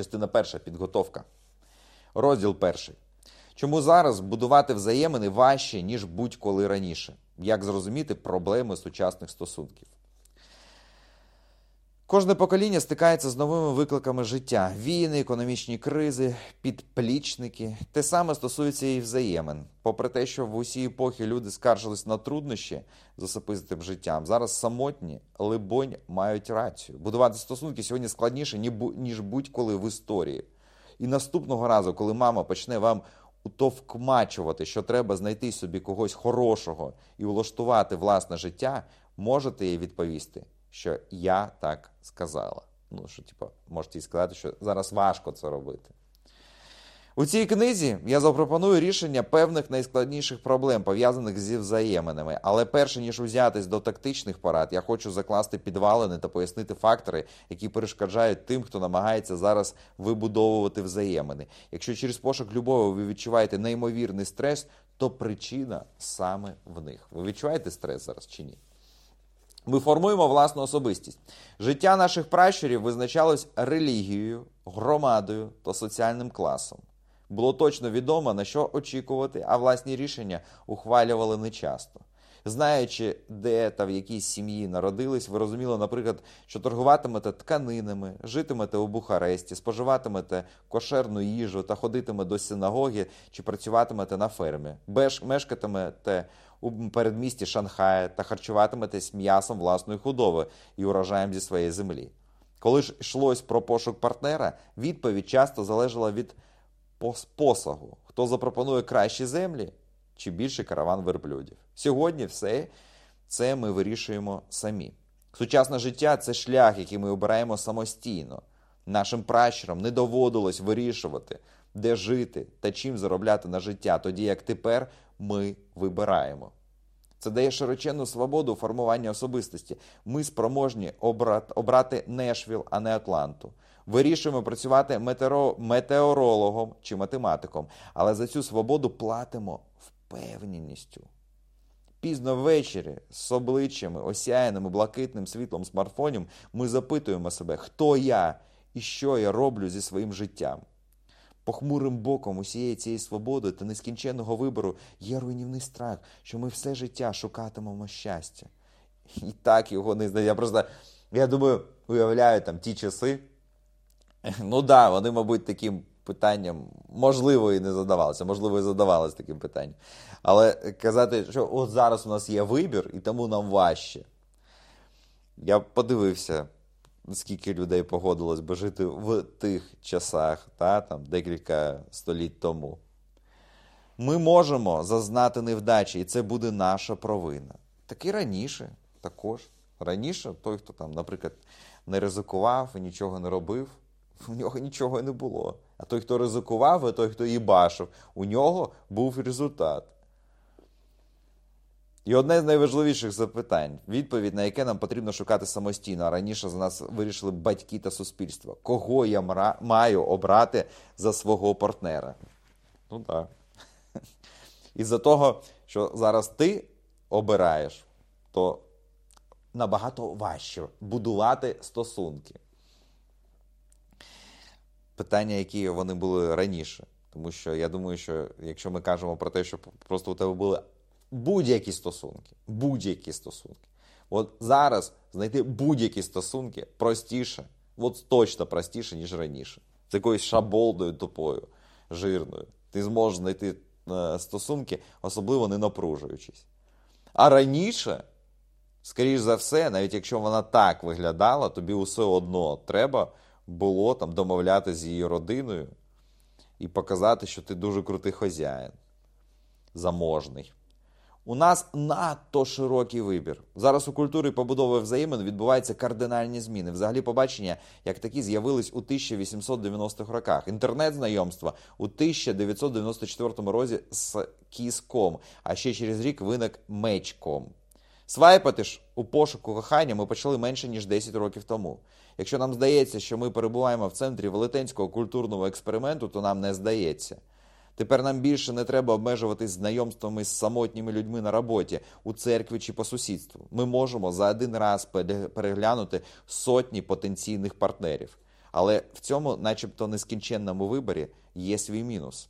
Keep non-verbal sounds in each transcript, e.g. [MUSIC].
Частина перша підготовка. Розділ перший. Чому зараз будувати взаємини важче, ніж будь-коли раніше? Як зрозуміти проблеми сучасних стосунків? Кожне покоління стикається з новими викликами життя: війни, економічні кризи, підплічники. Те саме стосується і взаємин. Попри те, що в усі епохи люди скаржились на труднощі з особистим життям, зараз самотні, либонь, мають рацію. Будувати стосунки сьогодні складніше, ніж будь-коли в історії. І наступного разу, коли мама почне вам утовкмачувати, що треба знайти собі когось хорошого і влаштувати власне життя, можете їй відповісти що я так сказала. Ну, що, типу, можете їй сказати, що зараз важко це робити. У цій книзі я запропоную рішення певних найскладніших проблем, пов'язаних зі взаєминами. Але перше ніж узятись до тактичних порад, я хочу закласти підвалини та пояснити фактори, які перешкоджають тим, хто намагається зараз вибудовувати взаємини. Якщо через пошук любові ви відчуваєте неймовірний стрес, то причина саме в них. Ви відчуваєте стрес зараз чи ні? Ми формуємо власну особистість. Життя наших пращурів визначалось релігією, громадою та соціальним класом. Було точно відомо, на що очікувати, а власні рішення ухвалювали нечасто. Знаючи, де та в якій сім'ї народились, ви розуміли, наприклад, що торгуватимете тканинами, житимете у Бухаресті, споживатимете кошерну їжу та ходитиме до синагоги чи працюватимете на фермі, мешкатимете у передмісті Шанхая та харчуватиметесь м'ясом власної худоби і урожаєм зі своєї землі. Коли ж йшлось про пошук партнера, відповідь часто залежала від посагу. Хто запропонує кращі землі чи більший караван верблюдів. Сьогодні все це ми вирішуємо самі. Сучасне життя це шлях, який ми обираємо самостійно. Нашим пращурам не доводилось вирішувати, де жити та чим заробляти на життя, тоді як тепер ми вибираємо. Це дає широченну свободу формування особистості. Ми спроможні обрати Нешвіл, а не Атланту. Вирішуємо працювати метеоро... метеорологом чи математиком, але за цю свободу платимо впевненістю. Пізно ввечері з обличчями, осяяними блакитним світлом смартфонів, ми запитуємо себе, хто я і що я роблю зі своїм життям. Похмурим боком усієї цієї свободи та нескінченного вибору є руйнівний страх, що ми все життя шукатимемо щастя. І так його не знає. Я просто, я думаю, уявляю там ті часи. Ну да, вони, мабуть, таким питанням, можливо, і не задавалися, можливо, і задавалися таким питанням. Але казати, що от зараз у нас є вибір, і тому нам важче. Я подивився скільки людей погодилось би жити в тих часах, та, там, декілька століть тому. Ми можемо зазнати невдачі, і це буде наша провина. Так і раніше також. Раніше той, хто там, наприклад, не ризикував і нічого не робив, [LAUGHS] у нього нічого не було. А той, хто ризикував, і той, хто її бачив, у нього був результат. І одне з найважливіших запитань, відповідь на яке нам потрібно шукати самостійно. А раніше за нас вирішили батьки та суспільство. Кого я мра... маю обрати за свого партнера? Ну так. І за того, що зараз ти обираєш, то набагато важче будувати стосунки. Питання, які вони були раніше. Тому що я думаю, що якщо ми кажемо про те, що просто у тебе були будь-які стосунки. Будь-які стосунки. От зараз знайти будь-які стосунки простіше, от точно простіше, ніж раніше. З якоюсь шаболдою тупою, жирною. Ти зможеш знайти е, стосунки, особливо не напружуючись. А раніше, скоріш за все, навіть якщо вона так виглядала, тобі усе одно треба було там домовляти з її родиною і показати, що ти дуже крутий хазяїн, заможний. У нас надто широкий вибір. Зараз у культурі побудови взаємин відбуваються кардинальні зміни. Взагалі, побачення, як такі, з'явились у 1890-х роках. Інтернет-знайомства у 1994 році з Кіском, а ще через рік виник Мечком. Свайпати ж у пошуку кохання ми почали менше ніж 10 років тому. Якщо нам здається, що ми перебуваємо в центрі велетенського культурного експерименту, то нам не здається. Тепер нам більше не треба обмежуватись знайомствами з самотніми людьми на роботі, у церкві чи по сусідству. Ми можемо за один раз переглянути сотні потенційних партнерів. Але в цьому, начебто, нескінченному виборі є свій мінус.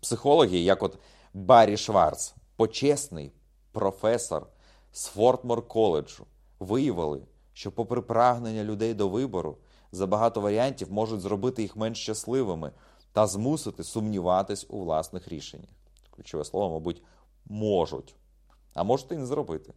Психологи, як от Баррі Шварц, почесний професор з Фортмор коледжу, виявили, що, попри прагнення людей до вибору, забагато варіантів можуть зробити їх менш щасливими та змусити сумніватись у власних рішеннях. Ключове слово, мабуть, можуть, а можуть і не зробити.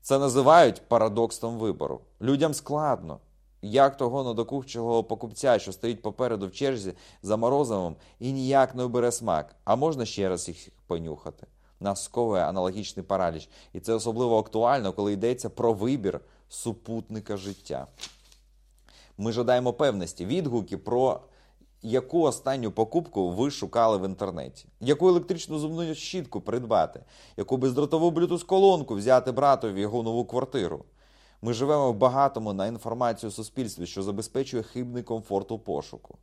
Це називають парадоксом вибору. Людям складно, як того надокучого покупця, що стоїть попереду в черзі за морозивом і ніяк не обере смак, а можна ще раз їх понюхати. Нас сковує аналогічний параліч. І це особливо актуально, коли йдеться про вибір супутника життя. Ми жадаємо певності, відгуки про яку останню покупку ви шукали в інтернеті, яку електричну зубну щітку придбати, яку бездротову блютуз колонку взяти братові в його нову квартиру. Ми живемо в багатому на інформацію суспільстві, що забезпечує хибний комфорт у пошуку.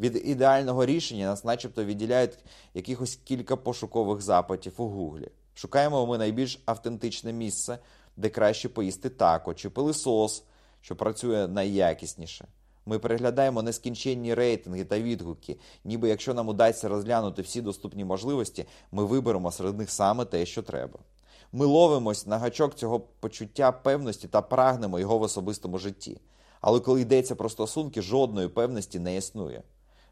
Від ідеального рішення нас, начебто, відділяють якихось кілька пошукових запитів у Гуглі. Шукаємо ми найбільш автентичне місце, де краще поїсти тако чи пилисос, що працює найякісніше. Ми переглядаємо нескінченні рейтинги та відгуки, ніби якщо нам удасться розглянути всі доступні можливості, ми виберемо серед них саме те, що треба. Ми ловимось на гачок цього почуття певності та прагнемо його в особистому житті. Але коли йдеться про стосунки, жодної певності не існує.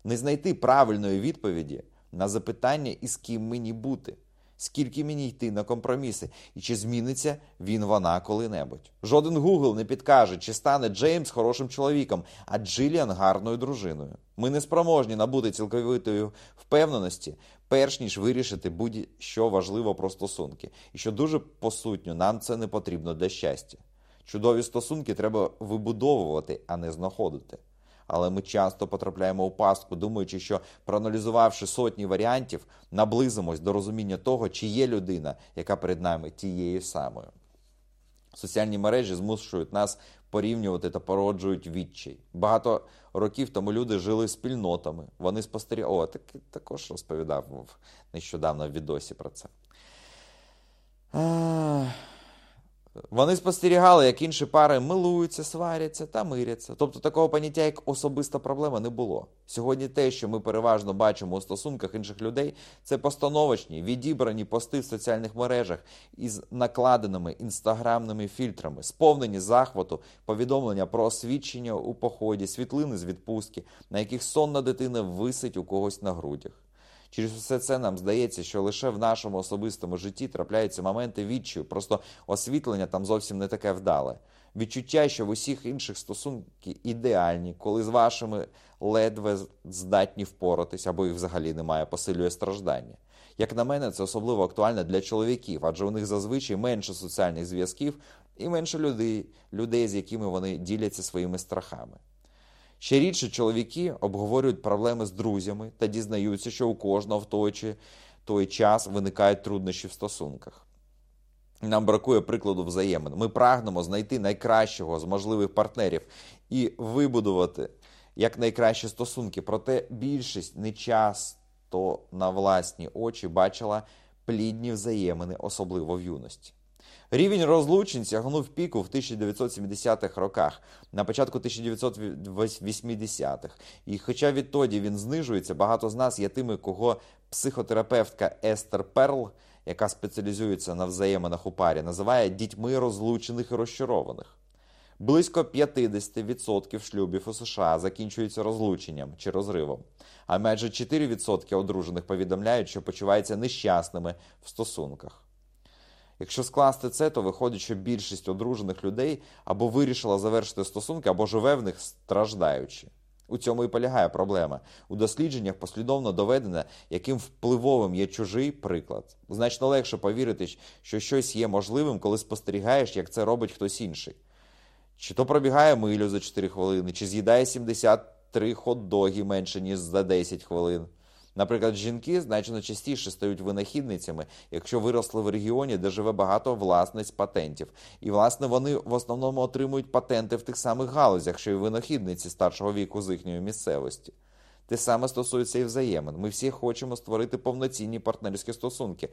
Не знайти правильної відповіді на запитання, із ким мені бути скільки мені йти на компроміси, і чи зміниться він вона коли-небудь. Жоден Гугл не підкаже, чи стане Джеймс хорошим чоловіком, а Джиліан гарною дружиною. Ми не спроможні набути цілковитої впевненості, перш ніж вирішити будь-що важливо про стосунки. І що дуже посутньо, нам це не потрібно для щастя. Чудові стосунки треба вибудовувати, а не знаходити але ми часто потрапляємо у пастку, думаючи, що проаналізувавши сотні варіантів, наблизимось до розуміння того, чи є людина, яка перед нами тією самою. Соціальні мережі змушують нас порівнювати та породжують відчай. Багато років тому люди жили спільнотами. Вони спостерігали. О, так також розповідав нещодавно в відосі про це. Вони спостерігали, як інші пари милуються, сваряться та миряться. Тобто такого поняття, як особиста проблема, не було. Сьогодні те, що ми переважно бачимо у стосунках інших людей, це постановочні, відібрані пости в соціальних мережах із накладеними інстаграмними фільтрами, сповнені захвату, повідомлення про освідчення у поході, світлини з відпустки, на яких сонна дитина висить у когось на грудях. Через все це нам здається, що лише в нашому особистому житті трапляються моменти відчаю, просто освітлення там зовсім не таке вдале. Відчуття, що в усіх інших стосунки ідеальні, коли з вашими ледве здатні впоратись, або їх взагалі немає, посилює страждання. Як на мене, це особливо актуально для чоловіків, адже у них зазвичай менше соціальних зв'язків і менше людей, людей, з якими вони діляться своїми страхами. Ще рідше чоловіки обговорюють проблеми з друзями та дізнаються, що у кожного в той чи той час виникають труднощі в стосунках. Нам бракує прикладу взаємин. Ми прагнемо знайти найкращого з можливих партнерів і вибудувати як найкращі стосунки. Проте більшість не часто на власні очі бачила плідні взаємини, особливо в юності. Рівень розлучень сягнув піку в 1970-х роках, на початку 1980-х. І хоча відтоді він знижується, багато з нас є тими, кого психотерапевтка Естер Перл, яка спеціалізується на взаєминах у парі, називає дітьми розлучених і розчарованих. Близько 50% шлюбів у США закінчуються розлученням чи розривом, а майже 4% одружених повідомляють, що почуваються нещасними в стосунках. Якщо скласти це, то виходить, що більшість одружених людей або вирішила завершити стосунки, або живе в них страждаючи. У цьому і полягає проблема. У дослідженнях послідовно доведено, яким впливовим є чужий приклад. Значно легше повірити, що щось є можливим, коли спостерігаєш, як це робить хтось інший. Чи то пробігає милю за 4 хвилини, чи з'їдає 73 хот-доги менше, ніж за 10 хвилин. Наприклад, жінки значно частіше стають винахідницями, якщо виросли в регіоні, де живе багато власниць патентів. І, власне, вони в основному отримують патенти в тих самих галузях, що й винахідниці старшого віку з їхньої місцевості. Те саме стосується і взаємин. Ми всі хочемо створити повноцінні партнерські стосунки,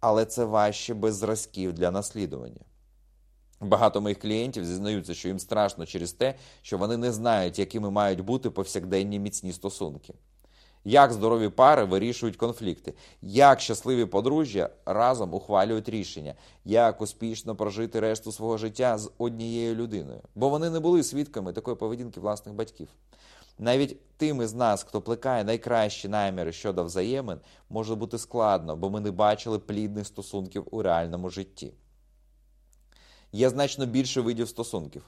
але це важче без зразків для наслідування. Багато моїх клієнтів зізнаються, що їм страшно через те, що вони не знають, якими мають бути повсякденні міцні стосунки. Як здорові пари вирішують конфлікти, як щасливі подружжя разом ухвалюють рішення, як успішно прожити решту свого життя з однією людиною, бо вони не були свідками такої поведінки власних батьків. Навіть тим із нас, хто плекає найкращі наміри щодо взаємин, може бути складно, бо ми не бачили плідних стосунків у реальному житті. Є значно більше видів стосунків.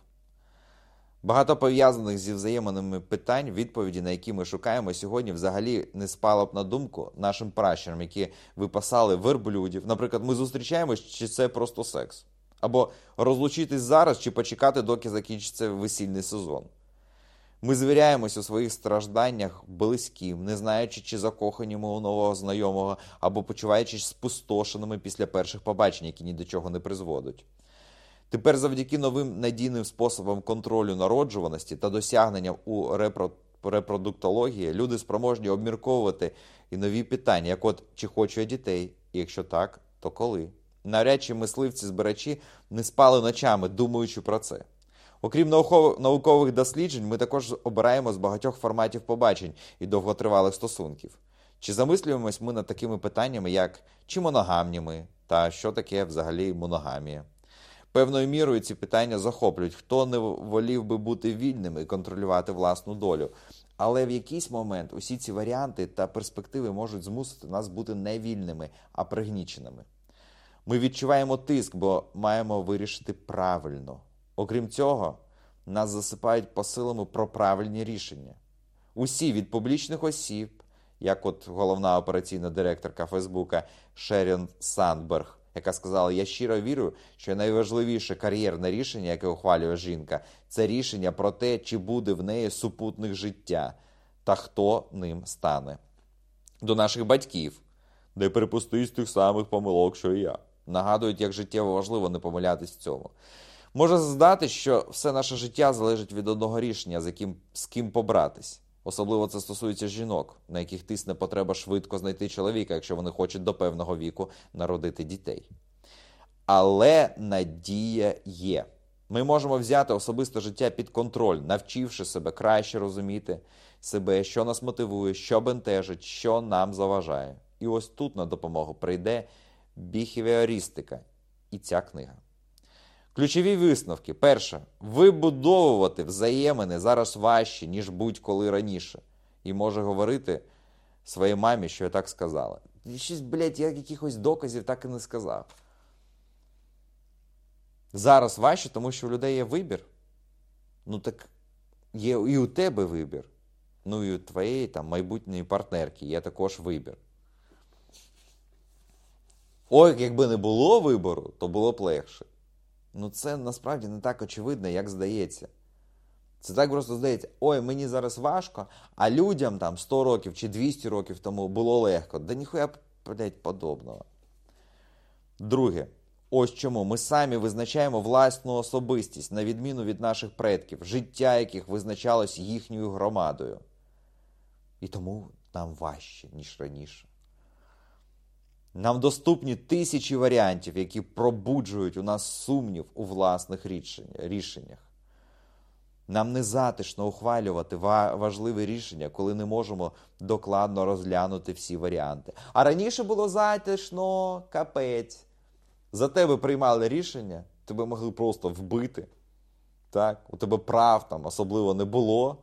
Багато пов'язаних зі взаєминами питань, відповіді, на які ми шукаємо сьогодні, взагалі не спало б на думку нашим пращурам, які випасали верблюдів. Наприклад, ми зустрічаємось, чи це просто секс, або розлучитись зараз, чи почекати, доки закінчиться весільний сезон. Ми звіряємось у своїх стражданнях близьким, не знаючи, чи закохані ми у нового знайомого, або почуваючись спустошеними після перших побачень, які ні до чого не призводять. Тепер, завдяки новим надійним способам контролю народжуваності та досягненням у репро... репродуктології, люди спроможні обмірковувати і нові питання, як от чи хочу я дітей, і якщо так, то коли. Навряд чи мисливці-збирачі не спали ночами, думаючи про це. Окрім наукових досліджень, ми також обираємо з багатьох форматів побачень і довготривалих стосунків. Чи замислюємось ми над такими питаннями, як чи моногамні ми, та що таке взагалі моногамія? Певною мірою ці питання захоплюють, хто не волів би бути вільним і контролювати власну долю. Але в якийсь момент усі ці варіанти та перспективи можуть змусити нас бути не вільними, а пригніченими. Ми відчуваємо тиск, бо маємо вирішити правильно. Окрім цього, нас засипають посилами про правильні рішення. Усі від публічних осіб, як от головна операційна директорка Фейсбука Шерін Сандберг, яка сказала: Я щиро вірю, що найважливіше кар'єрне рішення, яке ухвалює жінка, це рішення про те, чи буде в неї супутник життя та хто ним стане. До наших батьків, не припустись тих самих помилок, що і я. Нагадують, як життєво важливо не помилятись в цьому. Може здати, що все наше життя залежить від одного рішення, з яким з ким побратись. Особливо це стосується жінок, на яких тисне потреба швидко знайти чоловіка, якщо вони хочуть до певного віку народити дітей. Але надія є. Ми можемо взяти особисте життя під контроль, навчивши себе краще розуміти себе, що нас мотивує, що бентежить, що нам заважає. І ось тут на допомогу прийде біхевіористика і ця книга. Ключові висновки. Перше, вибудовувати взаємини зараз важче, ніж будь-коли раніше. І може говорити своїй мамі, що я так сказала. Щось, блядь, я якихось доказів так і не сказав. Зараз важче, тому що у людей є вибір. Ну так є і у тебе вибір. Ну і у твоєї там майбутньої партнерки є також вибір. Ой, якби не було вибору, то було б легше. Ну це насправді не так очевидно, як здається. Це так просто здається, ой, мені зараз важко, а людям там 100 років чи 200 років тому було легко. Да ніхуя, блядь, подобного. Друге, ось чому ми самі визначаємо власну особистість, на відміну від наших предків, життя яких визначалось їхньою громадою. І тому нам важче, ніж раніше. Нам доступні тисячі варіантів, які пробуджують у нас сумнів у власних рішеннях. Нам не затишно ухвалювати важливе рішення, коли не можемо докладно розглянути всі варіанти. А раніше було затишно, капець. За тебе приймали рішення, тебе могли просто вбити. Так? У тебе прав там особливо не було.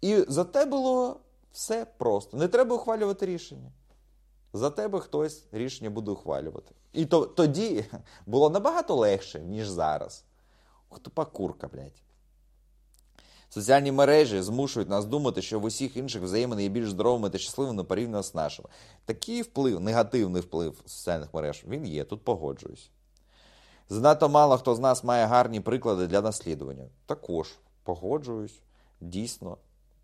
І за те було все просто. Не треба ухвалювати рішення за тебе хтось рішення буде ухвалювати. І то, тоді було набагато легше, ніж зараз. Хто курка, блядь. Соціальні мережі змушують нас думати, що в усіх інших взаємини є більш здоровими та щасливими порівняно з нашими. Такий вплив, негативний вплив соціальних мереж, він є, тут погоджуюсь. Занадто мало хто з нас має гарні приклади для наслідування. Також погоджуюсь, дійсно,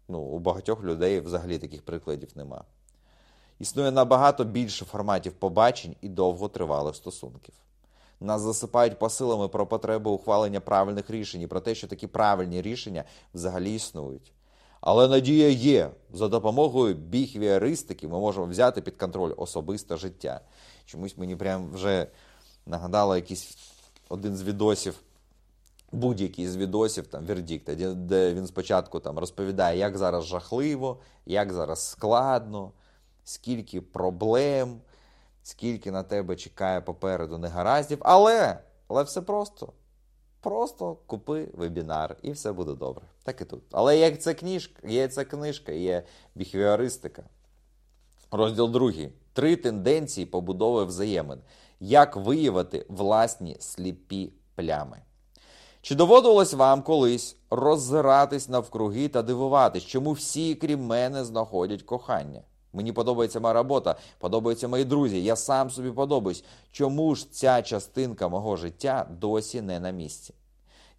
ну, у багатьох людей взагалі таких прикладів нема. Існує набагато більше форматів побачень і довготривалих стосунків. Нас засипають посилами про потребу ухвалення правильних рішень і про те, що такі правильні рішення взагалі існують. Але надія є. За допомогою біхвіаристики ми можемо взяти під контроль особисте життя. Чомусь мені прям вже нагадало якісь один з відосів, будь-який з відосів, там вердикт, де він спочатку там розповідає, як зараз жахливо, як зараз складно, скільки проблем, скільки на тебе чекає попереду негараздів. Але, але все просто. Просто купи вебінар і все буде добре. Так і тут. Але як це книжка, є ця книжка, є біхевіористика. Розділ другий. Три тенденції побудови взаємин. Як виявити власні сліпі плями. Чи доводилось вам колись роззиратись навкруги та дивуватись, чому всі, крім мене, знаходять кохання? Мені подобається моя робота, подобаються мої друзі. Я сам собі подобаюсь. Чому ж ця частинка мого життя досі не на місці?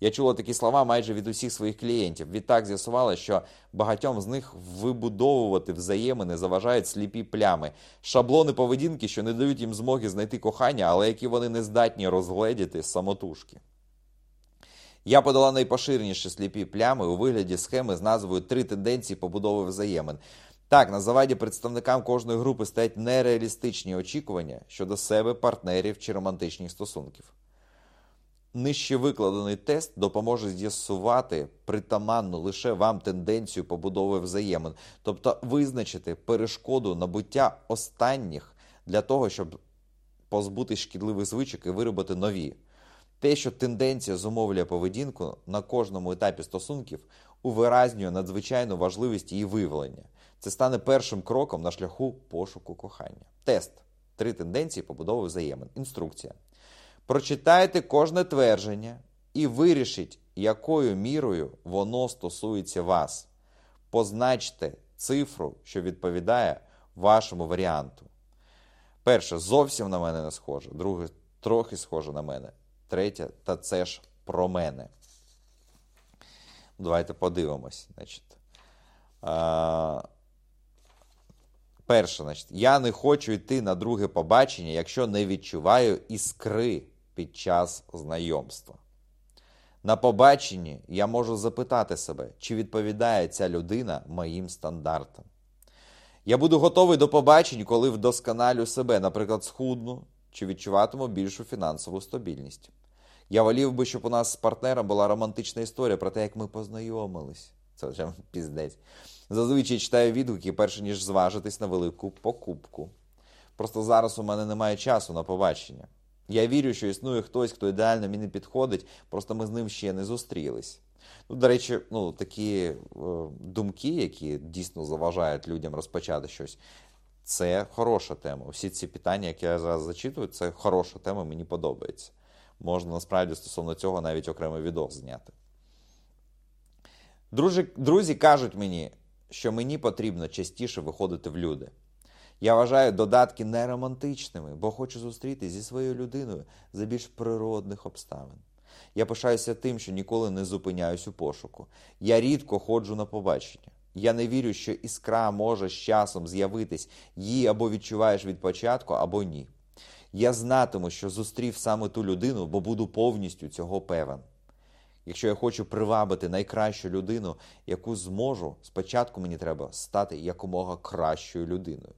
Я чула такі слова майже від усіх своїх клієнтів. Відтак з'ясувала, що багатьом з них вибудовувати взаємини заважають сліпі плями, шаблони поведінки, що не дають їм змоги знайти кохання, але які вони не здатні розгледіти самотужки. Я подала найпоширеніші сліпі плями у вигляді схеми з назвою Три тенденції побудови взаємин. Так, на заваді представникам кожної групи стоять нереалістичні очікування щодо себе, партнерів чи романтичних стосунків. Нижче викладений тест допоможе з'ясувати притаманну лише вам тенденцію побудови взаємин, тобто визначити перешкоду набуття останніх для того, щоб позбутись шкідливих звичок і виробити нові. Те, що тенденція зумовлює поведінку на кожному етапі стосунків, увиразнює надзвичайну важливість її виявлення. Це стане першим кроком на шляху пошуку кохання. Тест. Три тенденції побудови взаємин. Інструкція. Прочитайте кожне твердження і вирішіть, якою мірою воно стосується вас. Позначте цифру, що відповідає вашому варіанту. Перше, зовсім на мене не схоже. Друге, трохи схоже на мене. Третє, та це ж про мене. Давайте подивимось. Значить. А, Перше, значить, я не хочу йти на друге побачення, якщо не відчуваю іскри під час знайомства. На побаченні я можу запитати себе, чи відповідає ця людина моїм стандартам. Я буду готовий до побачень, коли вдосконалю себе, наприклад, схудну чи відчуватиму більшу фінансову стабільність. Я волів би, щоб у нас з партнером була романтична історія про те, як ми познайомились. Це вже піздець. Зазвичай читаю відгуки, перше ніж зважитись на велику покупку. Просто зараз у мене немає часу на побачення. Я вірю, що існує хтось, хто ідеально мені підходить, просто ми з ним ще не зустрілись. Ну, До речі, ну, такі е, думки, які дійсно заважають людям розпочати щось, це хороша тема. Всі ці питання, які я зараз зачитую, це хороша тема, мені подобається. Можна насправді стосовно цього навіть окремий відео зняти. Друзі, друзі кажуть мені, що мені потрібно частіше виходити в люди. Я вважаю додатки неромантичними, бо хочу зустрітися зі своєю людиною за більш природних обставин. Я пишаюся тим, що ніколи не зупиняюсь у пошуку. Я рідко ходжу на побачення. Я не вірю, що іскра може з часом з'явитись, її або відчуваєш від початку, або ні. Я знатиму, що зустрів саме ту людину, бо буду повністю цього певен. Якщо я хочу привабити найкращу людину, яку зможу, спочатку мені треба стати якомога кращою людиною.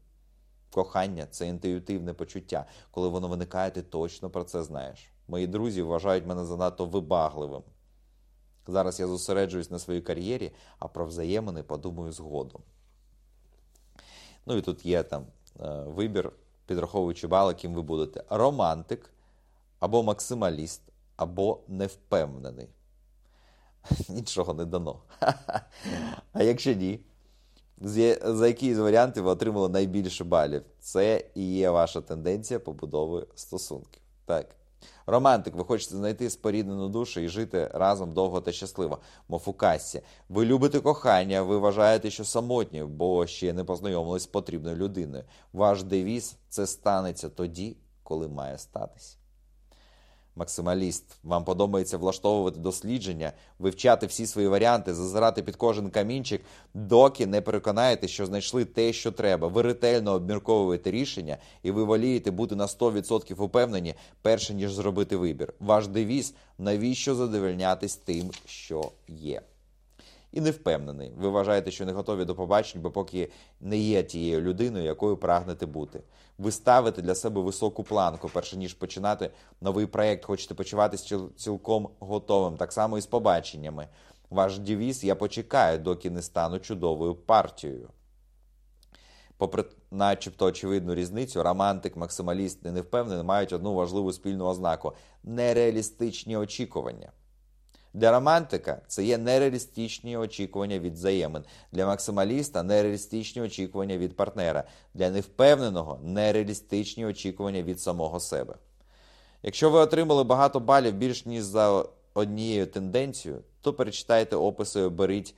Кохання це інтуїтивне почуття. Коли воно виникає, ти точно про це знаєш. Мої друзі вважають мене занадто вибагливим. Зараз я зосереджуюсь на своїй кар'єрі, а про взаємини подумаю згодом. Ну і тут є там е, вибір, підраховуючи бали, ким ви будете: романтик, або максималіст, або невпевнений. [LAUGHS] Нічого не дано. [LAUGHS] А якщо ні? За які з варіантів ви отримали найбільше балів? Це і є ваша тенденція побудови стосунків. Так. Романтик, ви хочете знайти споріднену душу і жити разом довго та щасливо. У. Ви любите кохання, ви вважаєте, що самотні, бо ще не познайомились з потрібною людиною. Ваш девіз це станеться тоді, коли має статись максималіст. Вам подобається влаштовувати дослідження, вивчати всі свої варіанти, зазирати під кожен камінчик, доки не переконаєте, що знайшли те, що треба. Ви ретельно обмірковуєте рішення, і ви волієте бути на 100% упевнені, перше ніж зробити вибір. Ваш девіз навіщо задовольнятись тим, що є. І не впевнений. Ви вважаєте, що не готові до побачень, бо поки не є тією людиною, якою прагнете бути. Ви ставите для себе високу планку, перше ніж починати новий проєкт, хочете почуватися цілком готовим. Так само і з побаченнями. Ваш дівіз я почекаю, доки не стану чудовою партією. Попри начебто очевидну різницю, романтик, максималіст і невпевнений мають одну важливу спільну ознаку нереалістичні очікування. Для романтика це є нереалістичні очікування від взаємин. Для максималіста нереалістичні очікування від партнера. Для невпевненого нереалістичні очікування від самого себе. Якщо ви отримали багато балів більш ніж за однією тенденцією, то перечитайте описи і оберіть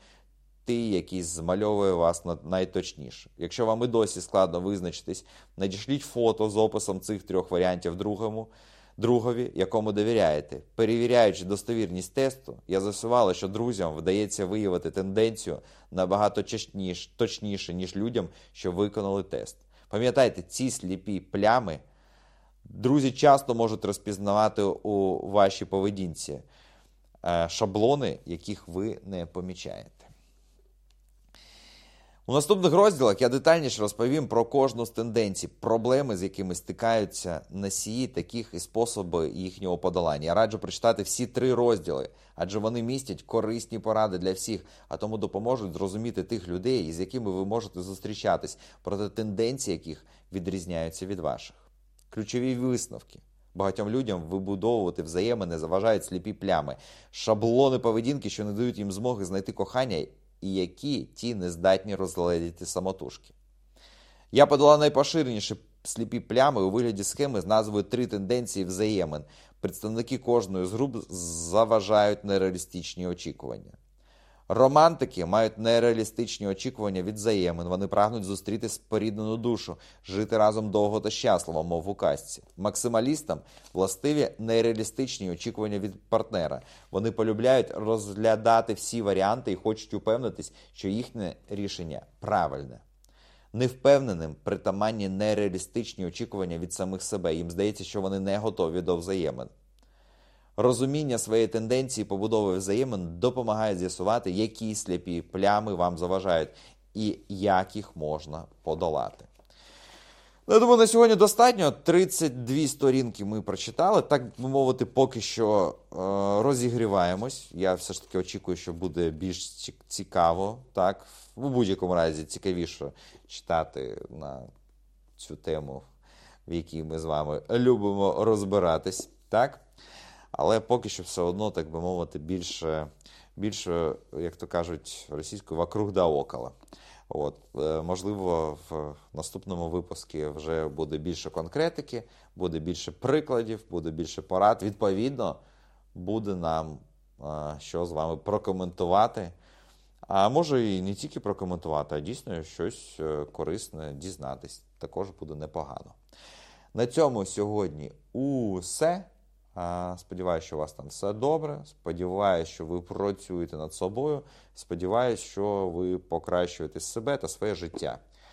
ті, який змальовує вас найточніше. Якщо вам і досі складно визначитись, надішліть фото з описом цих трьох варіантів другому другові, якому довіряєте. Перевіряючи достовірність тесту, я засувала, що друзям вдається виявити тенденцію набагато точніше, ніж людям, що виконали тест. Пам'ятайте, ці сліпі плями друзі часто можуть розпізнавати у вашій поведінці е, шаблони, яких ви не помічаєте. У наступних розділах я детальніше розповім про кожну з тенденцій, проблеми, з якими стикаються носії таких і способи їхнього подолання. Я раджу прочитати всі три розділи, адже вони містять корисні поради для всіх, а тому допоможуть зрозуміти тих людей, з якими ви можете зустрічатись, проте тенденції яких відрізняються від ваших. Ключові висновки. Багатьом людям вибудовувати взаємини заважають сліпі плями, шаблони поведінки, що не дають їм змоги знайти кохання і які ті не здатні розгледіти самотужки. Я подала найпоширеніші сліпі плями у вигляді схеми з назвою Три тенденції взаємин. Представники кожної з груп заважають нереалістичні очікування. Романтики мають нереалістичні очікування від взаємин. Вони прагнуть зустріти споріднену душу, жити разом довго та щасливо, мов у казці. Максималістам властиві нереалістичні очікування від партнера. Вони полюбляють розглядати всі варіанти і хочуть упевнитись, що їхнє рішення правильне. Невпевненим притаманні нереалістичні очікування від самих себе. Їм здається, що вони не готові до взаємин. Розуміння своєї тенденції побудови взаємин допомагає з'ясувати, які сліпі плями вам заважають і як їх можна подолати. Ну, я думаю, на сьогодні достатньо. 32 сторінки ми прочитали. Так би мовити, поки що е, розігріваємось. Я все ж таки очікую, що буде більш цікаво. Так, у будь-якому разі цікавіше читати на цю тему, в якій ми з вами любимо розбиратись. Так? Але поки що все одно, так би мовити, більше, більше як то кажуть, російською вокруг да около. От, е, Можливо, в наступному випуску вже буде більше конкретики, буде більше прикладів, буде більше порад. Відповідно, буде нам е, що з вами прокоментувати. А може і не тільки прокоментувати, а дійсно щось е, корисне дізнатись. Також буде непогано. На цьому сьогодні усе. Сподіваюся, що у вас там все добре. Сподіваюся, що ви працюєте над собою. Сподіваюся, що ви покращуєте себе та своє життя.